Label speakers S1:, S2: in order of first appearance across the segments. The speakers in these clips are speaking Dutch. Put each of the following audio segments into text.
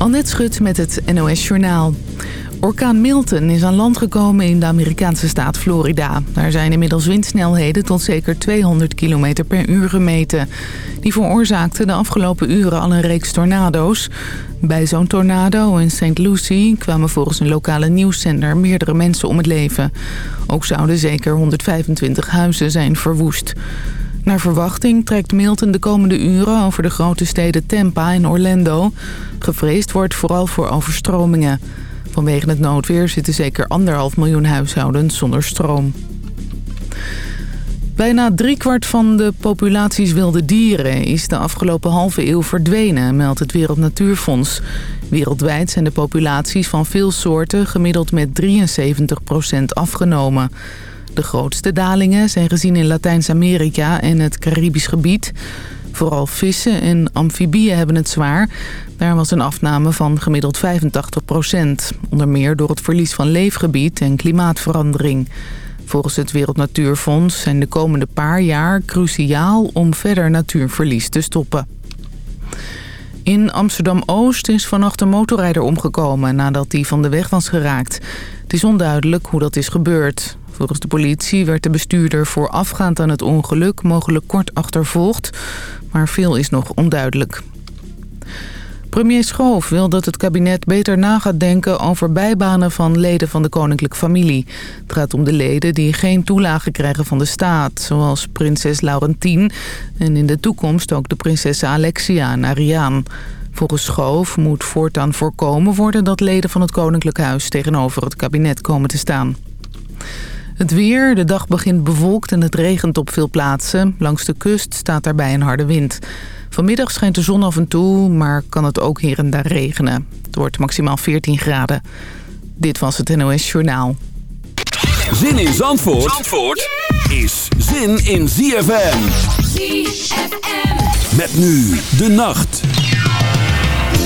S1: Annette Schut met het NOS Journaal. Orkaan Milton is aan land gekomen in de Amerikaanse staat Florida. Daar zijn inmiddels windsnelheden tot zeker 200 km per uur gemeten. Die veroorzaakten de afgelopen uren al een reeks tornado's. Bij zo'n tornado in St. Lucie kwamen volgens een lokale nieuwszender meerdere mensen om het leven. Ook zouden zeker 125 huizen zijn verwoest. Naar verwachting trekt Milton de komende uren over de grote steden Tampa en Orlando. Gevreesd wordt vooral voor overstromingen. Vanwege het noodweer zitten zeker anderhalf miljoen huishoudens zonder stroom. Bijna driekwart van de populaties wilde dieren is de afgelopen halve eeuw verdwenen, meldt het Wereld Natuurfonds. Wereldwijd zijn de populaties van veel soorten gemiddeld met 73% afgenomen. De grootste dalingen zijn gezien in Latijns-Amerika en het Caribisch gebied. Vooral vissen en amfibieën hebben het zwaar. Daar was een afname van gemiddeld 85 procent. Onder meer door het verlies van leefgebied en klimaatverandering. Volgens het Wereld Natuurfonds zijn de komende paar jaar cruciaal om verder natuurverlies te stoppen. In Amsterdam-Oost is vannacht een motorrijder omgekomen nadat hij van de weg was geraakt. Het is onduidelijk hoe dat is gebeurd. Volgens de politie werd de bestuurder voorafgaand aan het ongeluk mogelijk kort achtervolgd, maar veel is nog onduidelijk. Premier Schoof wil dat het kabinet beter na gaat denken over bijbanen van leden van de koninklijke familie. Het gaat om de leden die geen toelage krijgen van de staat, zoals prinses Laurentien en in de toekomst ook de prinsessen Alexia en Ariaan. Volgens Schoof moet voortaan voorkomen worden dat leden van het koninklijk huis tegenover het kabinet komen te staan. Het weer, de dag begint bewolkt en het regent op veel plaatsen. Langs de kust staat daarbij een harde wind. Vanmiddag schijnt de zon af en toe, maar kan het ook hier en daar regenen. Het wordt maximaal 14 graden. Dit was het NOS Journaal.
S2: Zin in Zandvoort, Zandvoort is zin in ZFM. ZFM. Met nu de nacht.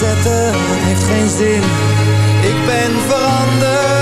S3: verzetten, heeft geen zin. Ik ben veranderd,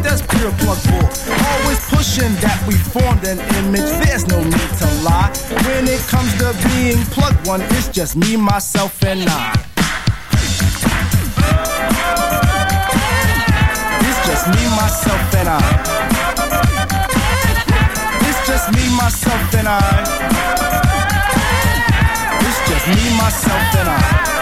S3: that's pure plug for. Always pushing that we formed an image, there's no need to lie. When it comes to being plug one, it's
S4: just me, myself, and I. It's just me, myself, and I. It's just me, myself, and I. It's just me, myself, and I.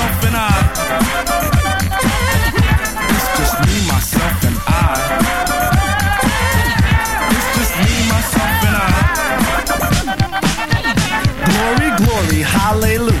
S5: Hallelujah